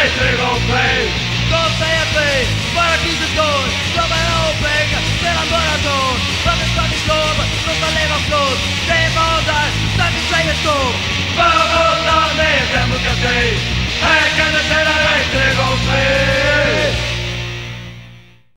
bicycle plane. A thing, para 15 tons, trabalhar é o pega, pela morador, para tá tá me sol de não falei aos todos, sem maldade, sabe sair de